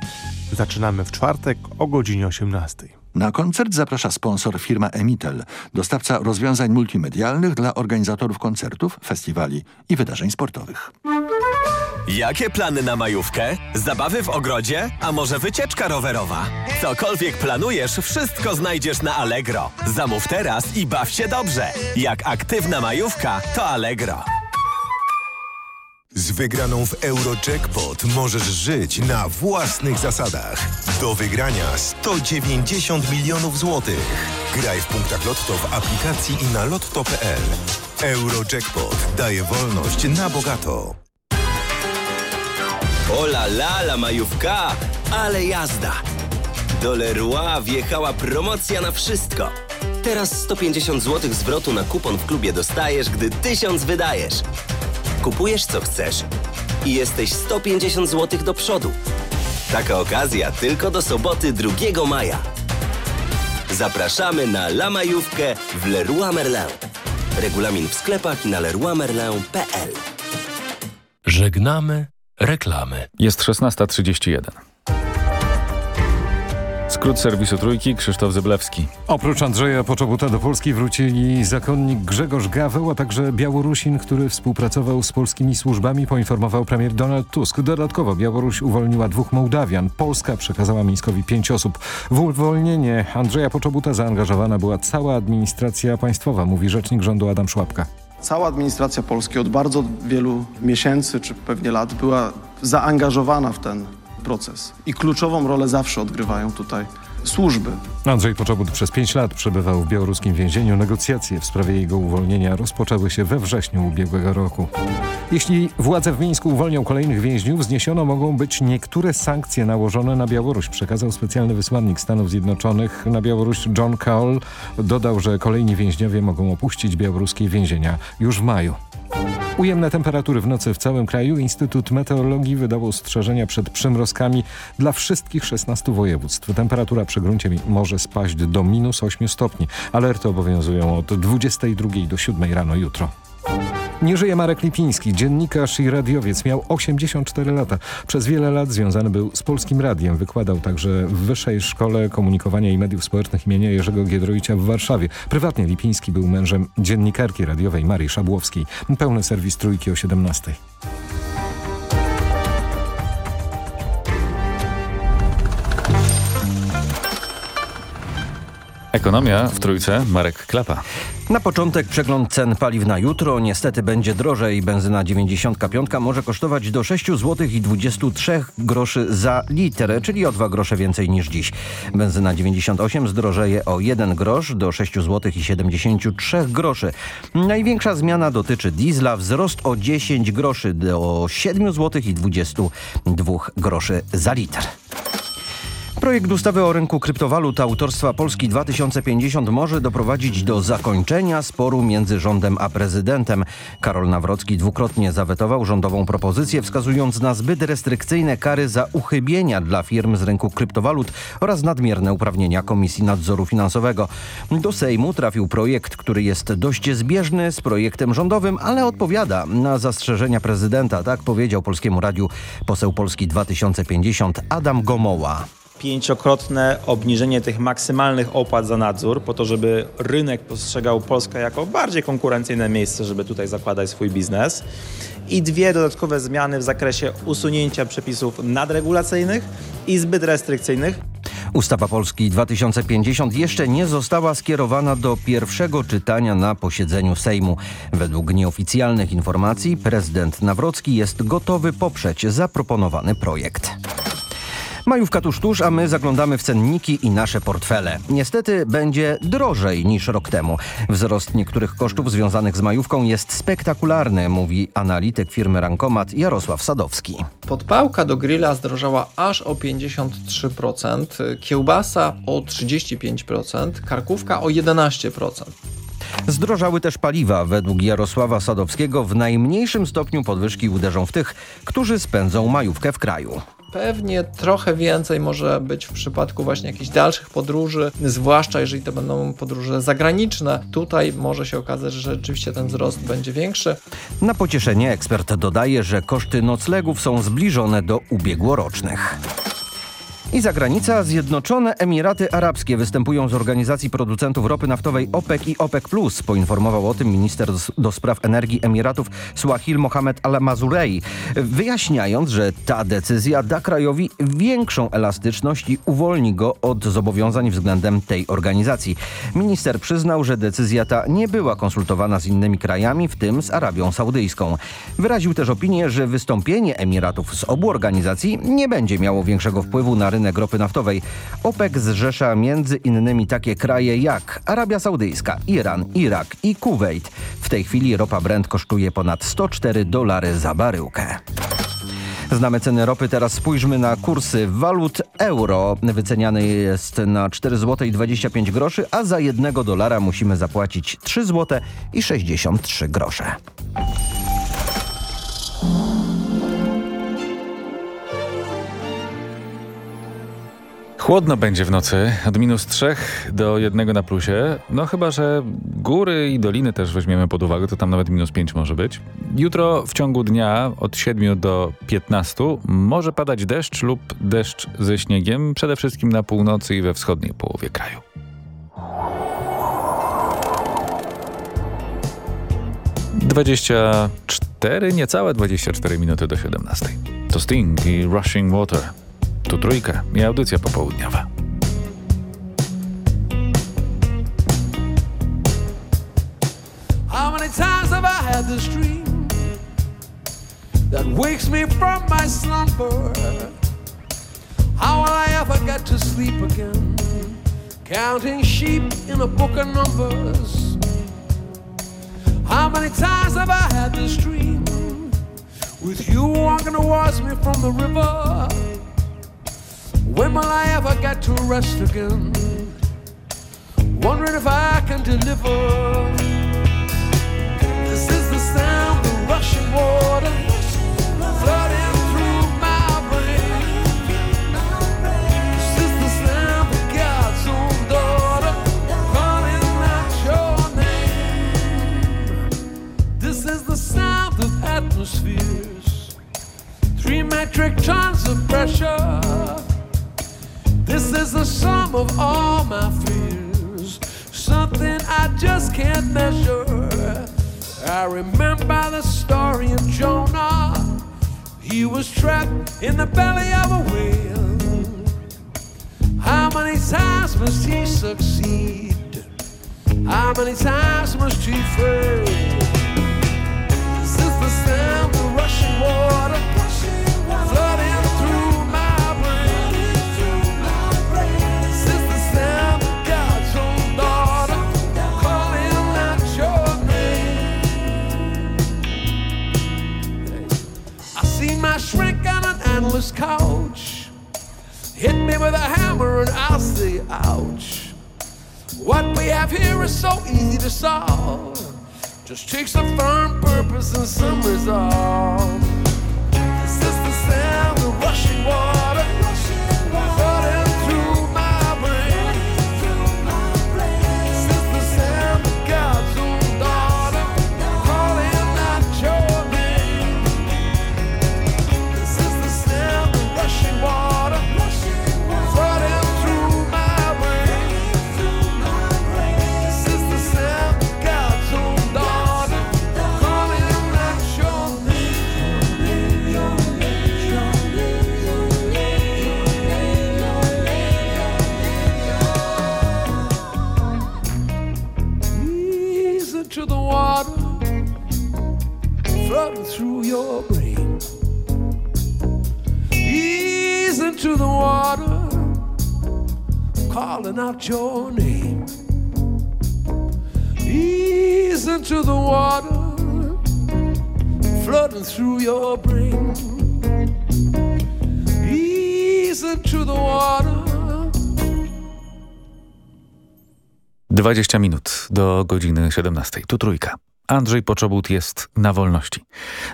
S25: Zaczynamy w czwartek o godzinie 18.
S26: Na koncert zaprasza sponsor firma Emitel, dostawca rozwiązań multimedialnych dla organizatorów koncertów, festiwali i wydarzeń sportowych.
S27: Jakie plany na majówkę? Zabawy w ogrodzie? A może wycieczka rowerowa? Cokolwiek planujesz, wszystko znajdziesz na Allegro. Zamów teraz i baw się dobrze. Jak aktywna majówka, to Allegro.
S28: Z wygraną w Eurojackpot możesz żyć na własnych zasadach. Do wygrania 190 milionów złotych. Graj w punktach Lotto w aplikacji i na lotto.pl. Eurojackpot daje wolność na bogato.
S27: Ola la la majówka, ale jazda! Do Leroy wjechała promocja na wszystko. Teraz 150 zł zwrotu na kupon w klubie dostajesz, gdy 1000 wydajesz. Kupujesz co chcesz i jesteś 150 zł do przodu. Taka okazja tylko do soboty 2 maja. Zapraszamy na La Majówkę w Leroy Merlin. Regulamin w sklepach i na leroymerlin.pl
S1: Żegnamy reklamy.
S2: Jest 16.31. Skrót serwisu Trójki, Krzysztof Zyblewski.
S3: Oprócz Andrzeja Poczobuta do Polski wrócili zakonnik Grzegorz Gaweł, a także Białorusin, który współpracował z polskimi służbami, poinformował premier Donald Tusk. Dodatkowo Białoruś uwolniła dwóch Mołdawian. Polska przekazała Mińskowi pięć osób. W uwolnienie Andrzeja Poczobuta zaangażowana była cała administracja państwowa, mówi rzecznik rządu Adam Szłapka.
S29: Cała administracja Polski od bardzo wielu miesięcy, czy pewnie lat, była zaangażowana w ten proces. I kluczową rolę zawsze odgrywają tutaj służby.
S3: Andrzej Poczobut przez pięć lat przebywał w białoruskim więzieniu. Negocjacje w sprawie jego uwolnienia rozpoczęły się we wrześniu ubiegłego roku. Jeśli władze w Mińsku uwolnią kolejnych więźniów, zniesiono mogą być niektóre sankcje nałożone na Białoruś, przekazał specjalny wysłannik Stanów Zjednoczonych na Białoruś John Cowell. Dodał, że kolejni więźniowie mogą opuścić białoruskie więzienia już w maju. Ujemne temperatury w nocy w całym kraju. Instytut Meteorologii wydał ostrzeżenia przed przymrozkami dla wszystkich 16 województw. Temperatura przy gruncie może spaść do minus 8 stopni. Alerty obowiązują od 22 do 7 rano jutro. Nie żyje Marek Lipiński, dziennikarz i radiowiec. Miał 84 lata. Przez wiele lat związany był z Polskim Radiem. Wykładał także w Wyższej Szkole Komunikowania i Mediów Społecznych imienia Jerzego Giedroycia w Warszawie. Prywatnie Lipiński był mężem dziennikarki radiowej Marii Szabłowskiej. Pełny serwis Trójki o 17.
S2: Ekonomia w Trójce, Marek Klapa.
S30: Na początek przegląd cen paliw na jutro. Niestety będzie drożej. Benzyna 95 może kosztować do 6 zł i 23 groszy za litr, czyli o 2 grosze więcej niż dziś. Benzyna 98 zdrożeje o 1 grosz do 6 zł i 73 groszy. Największa zmiana dotyczy diesla. Wzrost o 10 groszy do 7 zł i 22 groszy za litr. Projekt ustawy o rynku kryptowalut autorstwa Polski 2050 może doprowadzić do zakończenia sporu między rządem a prezydentem. Karol Nawrocki dwukrotnie zawetował rządową propozycję, wskazując na zbyt restrykcyjne kary za uchybienia dla firm z rynku kryptowalut oraz nadmierne uprawnienia Komisji Nadzoru Finansowego. Do Sejmu trafił projekt, który jest dość zbieżny z projektem rządowym, ale odpowiada na zastrzeżenia prezydenta. Tak powiedział Polskiemu Radiu poseł Polski 2050 Adam Gomoła
S31: pięciokrotne obniżenie tych maksymalnych opłat za nadzór, po to, żeby rynek postrzegał Polskę jako bardziej konkurencyjne miejsce, żeby tutaj zakładać swój biznes. i dwie dodatkowe zmiany w zakresie usunięcia przepisów nadregulacyjnych i zbyt restrykcyjnych.
S30: Ustawa Polski 2050 jeszcze nie została skierowana do pierwszego czytania na posiedzeniu Sejmu. Według nieoficjalnych informacji prezydent Nawrocki jest gotowy poprzeć zaproponowany projekt. Majówka tuż tuż, a my zaglądamy w cenniki i nasze portfele. Niestety będzie drożej niż rok temu. Wzrost niektórych kosztów związanych z majówką jest spektakularny, mówi analityk firmy Rankomat Jarosław Sadowski.
S32: Podpałka do grilla zdrożała aż o 53%, kiełbasa o 35%, karkówka o 11%.
S30: Zdrożały też paliwa. Według Jarosława Sadowskiego w najmniejszym stopniu podwyżki uderzą w tych, którzy spędzą majówkę w kraju.
S32: Pewnie trochę więcej może być w przypadku właśnie jakichś dalszych podróży, zwłaszcza jeżeli to będą podróże zagraniczne. Tutaj może się okazać, że rzeczywiście ten wzrost będzie większy.
S30: Na pocieszenie ekspert dodaje, że koszty noclegów są zbliżone do ubiegłorocznych. I zagranica Zjednoczone Emiraty Arabskie występują z organizacji producentów ropy naftowej OPEC i OPEC+. Poinformował o tym minister do spraw energii Emiratów Swahil Mohamed Al-Mazurei, wyjaśniając, że ta decyzja da krajowi większą elastyczność i uwolni go od zobowiązań względem tej organizacji. Minister przyznał, że decyzja ta nie była konsultowana z innymi krajami, w tym z Arabią Saudyjską. Wyraził też opinię, że wystąpienie Emiratów z obu organizacji nie będzie miało większego wpływu na rynek rynek ropy naftowej. OPEC zrzesza między innymi takie kraje jak Arabia Saudyjska, Iran, Irak i Kuwait. W tej chwili ropa Brent kosztuje ponad 104 dolary za baryłkę. Znamy ceny ropy, teraz spójrzmy na kursy walut euro. Wyceniany jest na 4 zł i 25 groszy, a za 1 dolara musimy zapłacić 3 zł i 63 grosze.
S2: Chłodno będzie w nocy, od minus 3 do 1 na plusie. No chyba, że góry i doliny też weźmiemy pod uwagę, to tam nawet minus 5 może być. Jutro w ciągu dnia od 7 do 15 może padać deszcz lub deszcz ze śniegiem, przede wszystkim na północy i we wschodniej połowie kraju. Dwadzieścia cztery, niecałe 24 minuty do 17. To Sting i Rushing Water. Tu trójka i audycja popołudniowa.
S33: How many times have I had this dream that wakes me from my slumber? How will I ever get to sleep again? Counting sheep in a book of numbers. How many times have I had this dream with you walking towards me from the river? When will I ever get to rest again? Wondering if I can deliver. This is the sound in the belly of a whale. How many times must he succeed? How many times must he fail? This is the sound of rushing water, flooding couch. Hit me with a hammer and I'll say, ouch. What we have here is so easy to solve. Just takes a firm purpose and some resolve. Calling out your name. Ease into the water, flooding through your brain. Ease into the water.
S2: 20 minut do godziny 17. Tu trójka. Andrzej Poczobut jest na wolności.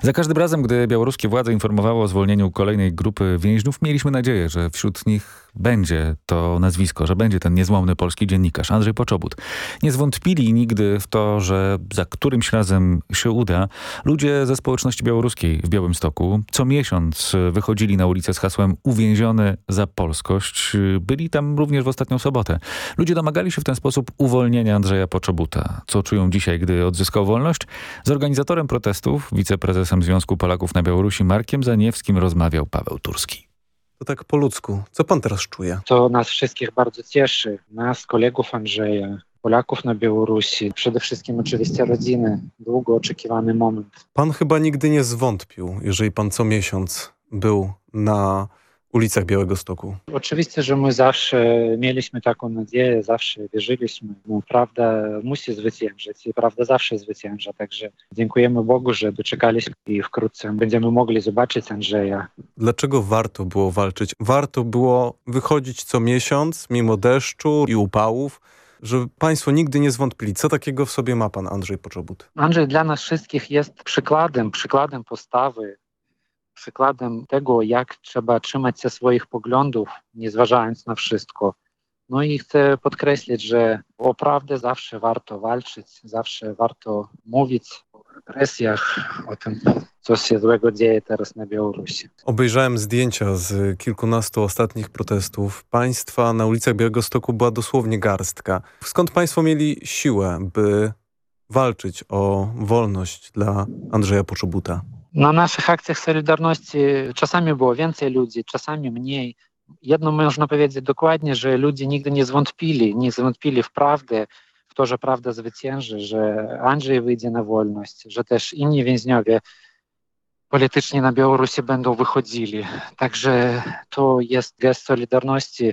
S2: Za każdym razem, gdy białoruskie władze informowały o zwolnieniu kolejnej grupy więźniów, mieliśmy nadzieję, że wśród nich będzie to nazwisko, że będzie ten niezłomny polski dziennikarz Andrzej Poczobut. Nie zwątpili nigdy w to, że za którymś razem się uda. Ludzie ze społeczności białoruskiej w Białymstoku co miesiąc wychodzili na ulicę z hasłem uwięziony za polskość. Byli tam również w ostatnią sobotę. Ludzie domagali się w ten sposób uwolnienia Andrzeja Poczobuta. Co czują dzisiaj, gdy odzyskał wolność? Z organizatorem protestów, wiceprezesem Związku Polaków na Białorusi Markiem Zaniewskim rozmawiał Paweł Turski.
S34: To tak po ludzku. Co pan teraz czuje?
S35: To nas wszystkich bardzo cieszy. Nas, kolegów Andrzeja, Polaków na Białorusi, przede wszystkim oczywiście rodziny. Długo oczekiwany moment.
S34: Pan chyba nigdy nie zwątpił, jeżeli pan co miesiąc był na ulicach Białego Stoku.
S35: Oczywiście, że my zawsze mieliśmy taką nadzieję, zawsze wierzyliśmy. No, prawda musi zwyciężyć i prawda zawsze zwycięża. Także dziękujemy Bogu, że doczekaliśmy i wkrótce będziemy mogli zobaczyć Andrzeja.
S34: Dlaczego warto było walczyć? Warto było wychodzić co miesiąc, mimo deszczu i upałów, że państwo nigdy nie zwątpili. Co takiego w sobie ma pan Andrzej Poczobut?
S35: Andrzej dla nas wszystkich jest przykładem, przykładem postawy, przykładem tego, jak trzeba trzymać się swoich poglądów, nie zważając na wszystko. No i chcę podkreślić, że o prawdę zawsze warto walczyć, zawsze warto mówić o represjach, o tym, co się złego dzieje teraz na Białorusi.
S34: Obejrzałem zdjęcia z kilkunastu ostatnich protestów. Państwa na ulicach Białegostoku była dosłownie garstka. Skąd państwo mieli siłę, by walczyć o wolność dla Andrzeja Poczobuta?
S35: Na naszych akcjach Solidarności czasami było więcej ludzi, czasami mniej. Jedno można powiedzieć dokładnie, że ludzie nigdy nie zwątpili, nie zwątpili w prawdę, w to, że prawda zwycięży, że Andrzej wyjdzie na wolność, że też inni więźniowie polityczni na Białorusi będą wychodzili. Także to jest gest Solidarności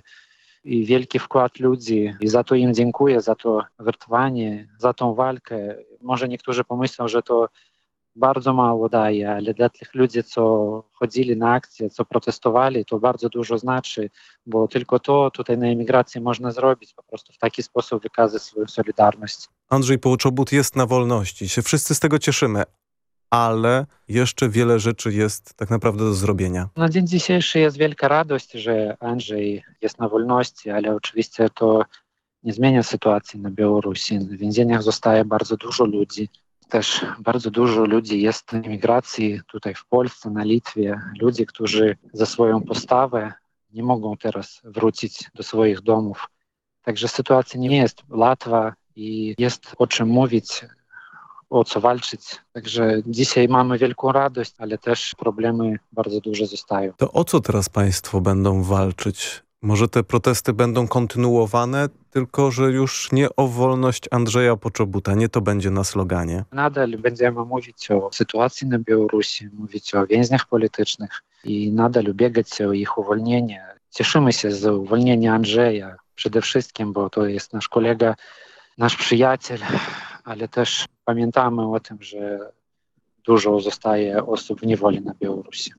S35: i wielki wkład ludzi i za to im dziękuję, za to wertowanie, za tą walkę. Może niektórzy pomyślą, że to bardzo mało daje, ale dla tych ludzi, co chodzili na akcje, co protestowali, to bardzo dużo znaczy, bo tylko to tutaj na emigracji można zrobić, po prostu w taki sposób wykazać swoją solidarność.
S34: Andrzej Połczobut jest na wolności, się wszyscy z tego cieszymy, ale jeszcze wiele rzeczy jest tak naprawdę do zrobienia.
S35: Na dzień dzisiejszy jest wielka radość, że Andrzej jest na wolności, ale oczywiście to nie zmienia sytuacji na Białorusi. W więzieniach zostaje bardzo dużo ludzi też bardzo dużo ludzi jest na emigracji tutaj w Polsce, na Litwie. Ludzi, którzy za swoją postawę nie mogą teraz wrócić do swoich domów. Także sytuacja nie jest łatwa i jest o czym mówić, o co walczyć. Także dzisiaj mamy wielką radość, ale też problemy bardzo duże zostają.
S34: To o co teraz państwo będą walczyć? Może te protesty będą kontynuowane, tylko że już nie o wolność Andrzeja Poczobuta, nie to będzie na sloganie.
S35: Nadal będziemy mówić o sytuacji na Białorusi, mówić o więźniach politycznych i nadal ubiegać się o ich uwolnienie. Cieszymy się z uwolnienia Andrzeja przede wszystkim, bo to jest nasz kolega, nasz przyjaciel, ale też pamiętamy o tym, że dużo zostaje osób w niewoli na Białorusi.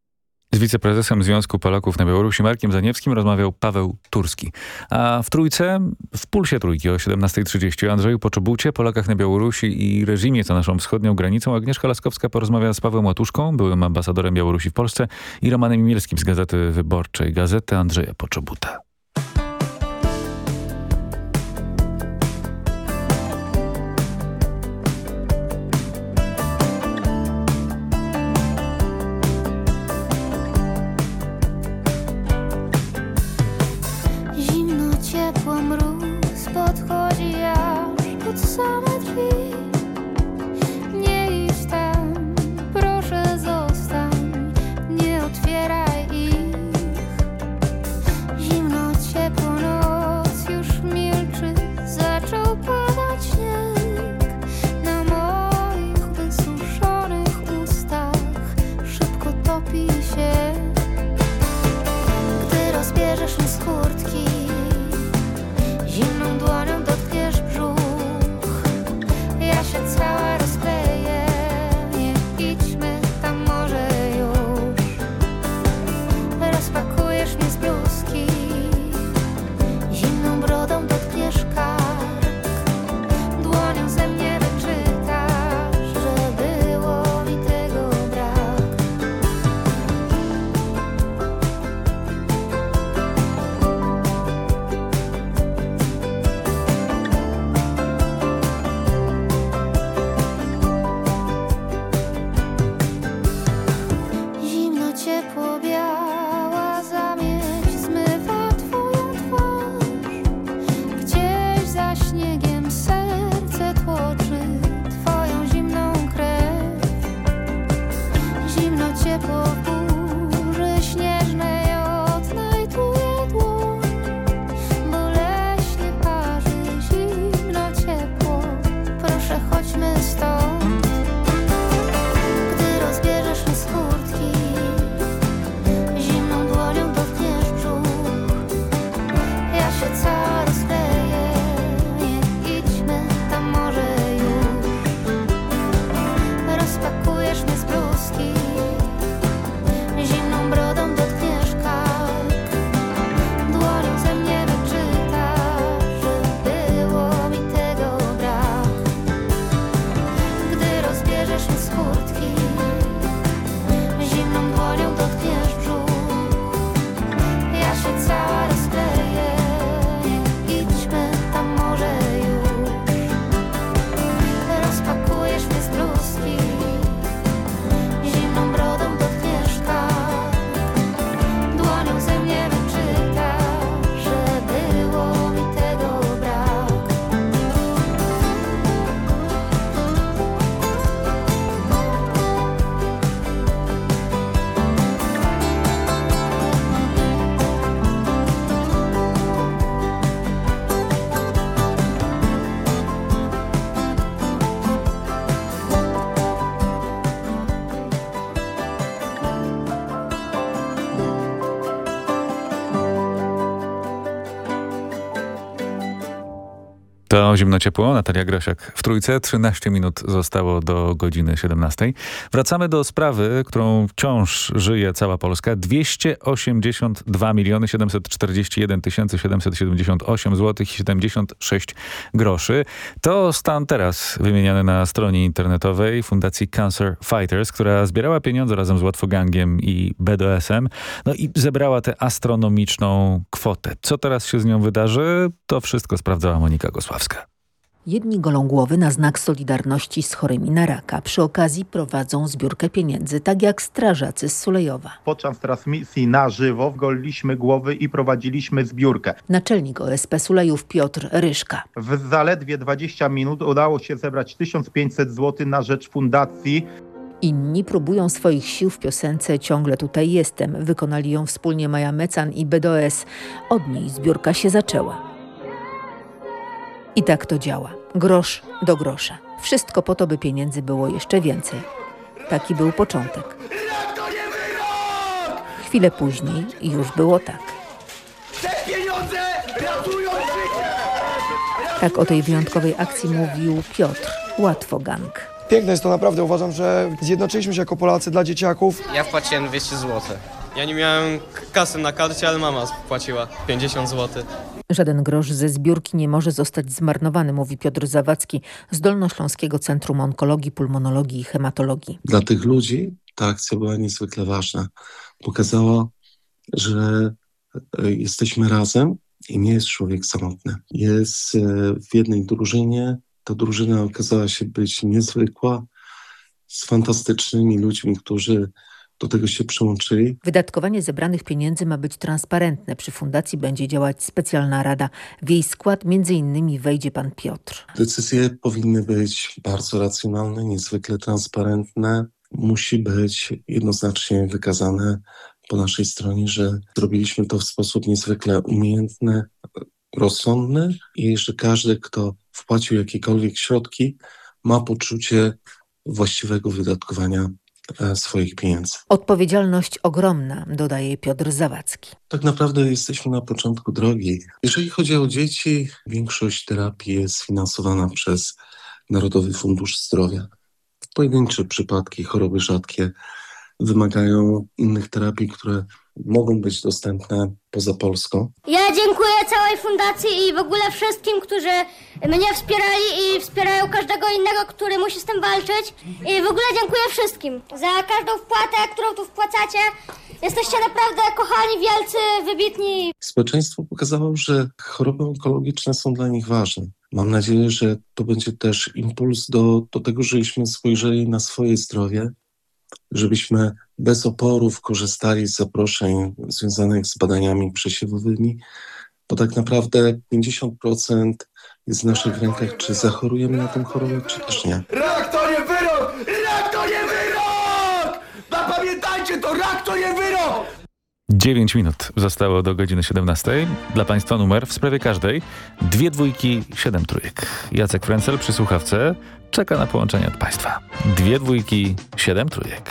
S2: Z wiceprezesem Związku Polaków na Białorusi Markiem Zaniewskim rozmawiał Paweł Turski. A w Trójce, w Pulsie Trójki o 17.30 Andrzeju Poczobucie, Polakach na Białorusi i reżimie za naszą wschodnią granicą Agnieszka Laskowska porozmawia z Pawłem Łatuszką, byłym ambasadorem Białorusi w Polsce i Romanem Imielskim z Gazety Wyborczej, Gazety Andrzeja Poczobuta.
S36: Zimno
S2: ciepło, Natalia Grosiak w Trójce. 13 minut zostało do godziny 17. Wracamy do sprawy, którą wciąż żyje cała Polska. 282 miliony 741 778 zł 76 groszy. To stan teraz wymieniany na stronie internetowej Fundacji Cancer Fighters, która zbierała pieniądze razem z Łatwogangiem i BDS-em. No i zebrała tę astronomiczną kwotę. Co teraz się z nią wydarzy? To wszystko sprawdzała Monika Gosławska.
S37: Jedni golą głowy na znak solidarności z chorymi na raka. Przy okazji prowadzą zbiórkę pieniędzy, tak jak strażacy z Sulejowa.
S38: Podczas transmisji na żywo wgoliliśmy głowy i prowadziliśmy zbiórkę.
S37: Naczelnik OSP Sulejów Piotr Ryszka.
S38: W zaledwie 20 minut udało się zebrać 1500 zł na rzecz fundacji.
S37: Inni próbują swoich sił w piosence Ciągle tutaj jestem. Wykonali ją wspólnie Maja Mecan i BDS. Od niej zbiórka się zaczęła. I tak to działa. Grosz do grosza. Wszystko po to, by pieniędzy było jeszcze więcej. Taki był początek. Chwilę później już było tak.
S34: Te pieniądze ratują życie!
S37: Tak o tej wyjątkowej akcji mówił Piotr Łatwogang.
S39: Piękne jest to naprawdę. Uważam, że zjednoczyliśmy się jako Polacy dla dzieciaków.
S40: Ja wpłaciłem 200 zł. Ja nie miałem kasy na karcie, ale mama wpłaciła 50 zł.
S37: Żaden grosz ze zbiórki nie może zostać zmarnowany, mówi Piotr Zawadzki z Dolnośląskiego Centrum Onkologii, Pulmonologii i Hematologii.
S41: Dla tych ludzi ta akcja była niezwykle ważna. Pokazała, że jesteśmy razem i nie jest człowiek samotny. Jest w jednej drużynie. Ta drużyna okazała się być niezwykła, z fantastycznymi ludźmi, którzy do tego się przyłączyli.
S37: Wydatkowanie zebranych pieniędzy ma być transparentne. Przy fundacji będzie działać specjalna rada. W jej skład między innymi wejdzie pan Piotr.
S41: Decyzje powinny być bardzo racjonalne, niezwykle transparentne. Musi być jednoznacznie wykazane po naszej stronie, że zrobiliśmy to w sposób niezwykle umiejętny, rozsądny i że każdy, kto wpłacił jakiekolwiek środki, ma poczucie właściwego wydatkowania swoich pieniędzy.
S37: Odpowiedzialność ogromna, dodaje Piotr Zawadzki.
S41: Tak naprawdę jesteśmy na początku drogi. Jeżeli chodzi o dzieci, większość terapii jest finansowana przez Narodowy Fundusz Zdrowia. Pojedyncze przypadki, choroby rzadkie wymagają innych terapii, które mogą być dostępne poza Polską.
S42: Ja dziękuję całej fundacji i w ogóle wszystkim, którzy mnie wspierali i wspierają każdego innego, który musi z tym walczyć. I w ogóle dziękuję wszystkim za każdą wpłatę, którą tu wpłacacie. Jesteście naprawdę kochani, wielcy, wybitni.
S41: Społeczeństwo pokazało, że choroby onkologiczne są dla nich ważne. Mam nadzieję, że to będzie też impuls do, do tego, żebyśmy spojrzeli na swoje zdrowie, żebyśmy bez oporów korzystali z zaproszeń związanych z badaniami przesiewowymi, bo tak naprawdę 50% jest w naszych rękach, czy zachorujemy na tę chorobę, czy też nie.
S34: Rak to nie wyrok! Rak to nie wyrok! Zapamiętajcie to, rak to nie wyrok!
S2: 9 minut zostało do godziny 17. Dla Państwa numer w sprawie każdej. Dwie dwójki, siedem trójek. Jacek Frencel przy słuchawce czeka na połączenie od Państwa. Dwie dwójki, siedem trójek.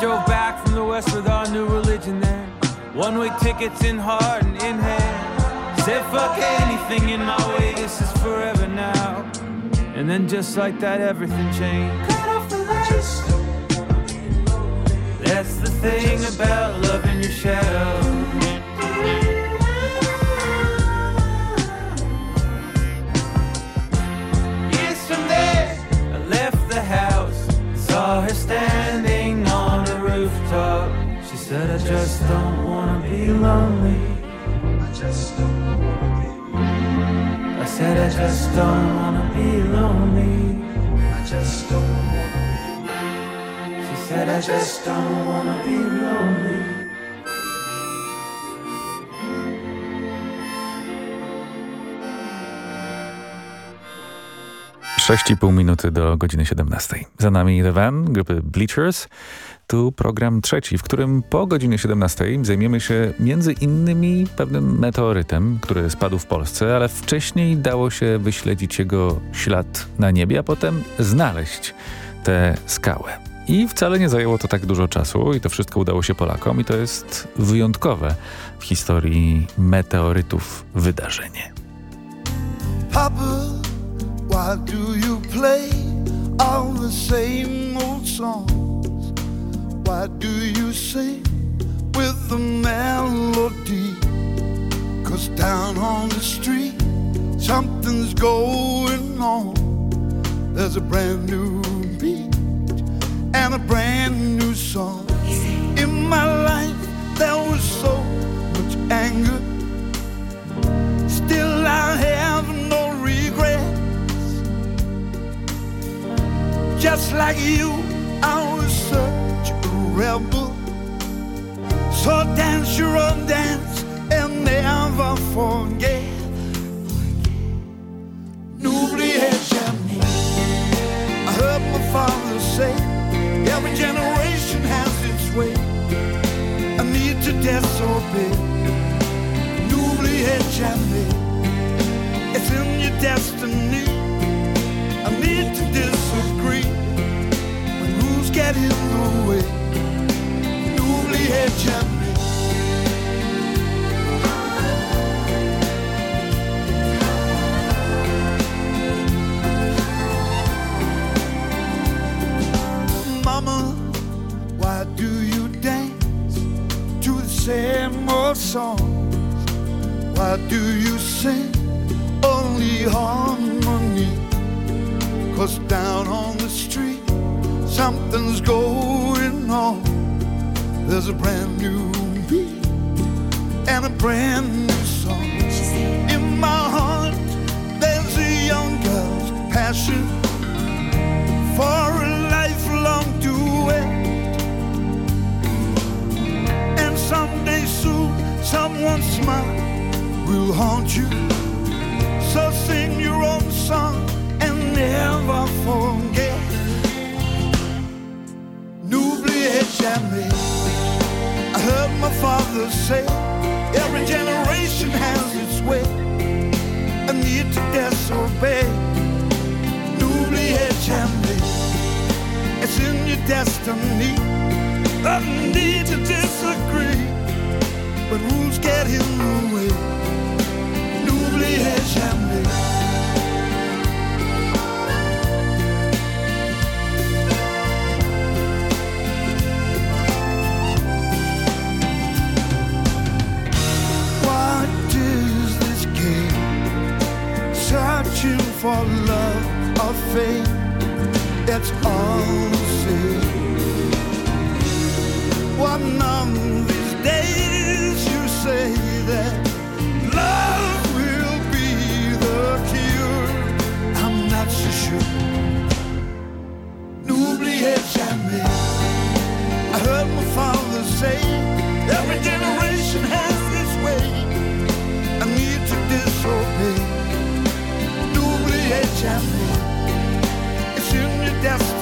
S34: Drove back from the west with our new religion there. One way tickets in heart and in hand. Said fuck anything in my way, this is forever now. And then just like that, everything changed. Cut off the lights. That's the thing about loving your shadow. Years from there, I left the house, saw her standing rooftop. She said, I just don't wanna be lonely. I just don't wanna be I said, I just don't wanna be lonely. I just don't wanna be She said, I just don't wanna be lonely.
S2: Sześć i pół minuty do godziny 17. Za nami The Van, grupy Bleachers. Tu program trzeci, w którym po godzinie 17 zajmiemy się między innymi pewnym meteorytem, który spadł w Polsce, ale wcześniej dało się wyśledzić jego ślad na niebie, a potem znaleźć tę skałę. I wcale nie zajęło to tak dużo czasu i to wszystko udało się Polakom i to jest wyjątkowe w historii meteorytów wydarzenie.
S43: Papa, why do you play all the same old songs? Why do you sing with the melody? Cause down on the street, something's going on. There's a brand new beat and a brand new song. In my life, there was so much anger. Still, I have no regrets. Just like you, I was rebel. So dance your own dance and never forget. N'oubliez jamais. I heard my father say, every generation has its way. I need to disobey. N'oubliez jamais. It's in your destiny. I need to disagree when rules get in the way. Down on the street, something's going on. There's a brand new beat and a brand new song. In my heart, there's a young girl's passion for a lifelong duet. And someday soon, someone's smile will haunt you. So sing your own song and never forget. Father say, every generation has its way. I need to disobey. N'oubliez jamais. It's in your destiny. I need to disagree. But rules get in the way. N'oubliez jamais. fate, it's all the same. One of these days you say that love will be the cure. I'm not so sure. N'oubliez jamais. I heard my father say, every generation has its way. I need to disobey. N'oubliez jamais desperate.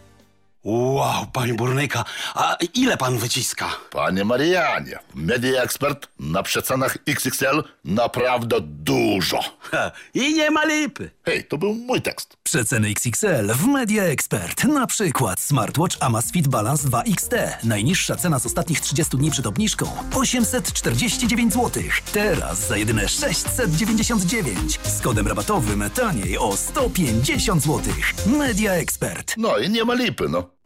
S44: Wow, panie burnyka, a ile pan wyciska?
S45: Panie Marianie, Media Expert na przecenach XXL naprawdę dużo.
S44: I nie ma lipy.
S45: Hej, to był mój tekst.
S12: Przeceny XXL w Media Expert. Na przykład smartwatch Amazfit Balance 2 XT. Najniższa cena z ostatnich 30 dni przed obniżką 849 zł. Teraz za jedyne 699. Z kodem rabatowym taniej o 150 zł. Media Expert.
S45: No i nie ma lipy, no.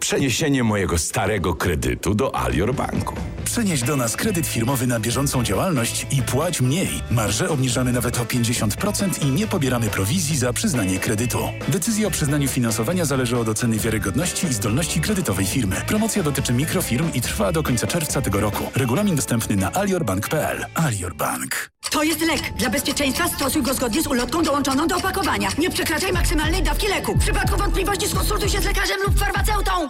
S41: przeniesienie mojego starego kredytu do Alior Banku.
S12: Przenieś do nas kredyt firmowy na bieżącą działalność i płać mniej. Marże obniżamy nawet o 50% i nie pobieramy prowizji za przyznanie kredytu. Decyzja o przyznaniu finansowania zależy od oceny wiarygodności i zdolności kredytowej firmy. Promocja dotyczy mikrofirm i trwa do końca czerwca tego roku. Regulamin dostępny na aliorbank.pl. Alior Bank.
S46: To jest lek. Dla bezpieczeństwa stosuj go zgodnie z ulotką dołączoną do opakowania. Nie przekraczaj maksymalnej dawki leku. W przypadku wątpliwości skonsultuj się z lekarzem lub farmaceutą.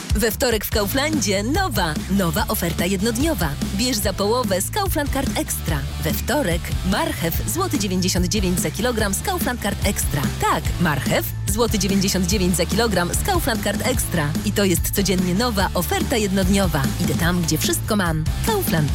S47: We wtorek w Kauflandzie nowa, nowa oferta jednodniowa. Bierz za połowę z Kaufland Card Extra. We wtorek marchew złoty 99 za kilogram z Kaufland Card Extra. Tak, marchew złoty 99 za kilogram z Kaufland Card Extra. I to jest codziennie nowa oferta jednodniowa. Idę tam, gdzie wszystko mam. Kaufland.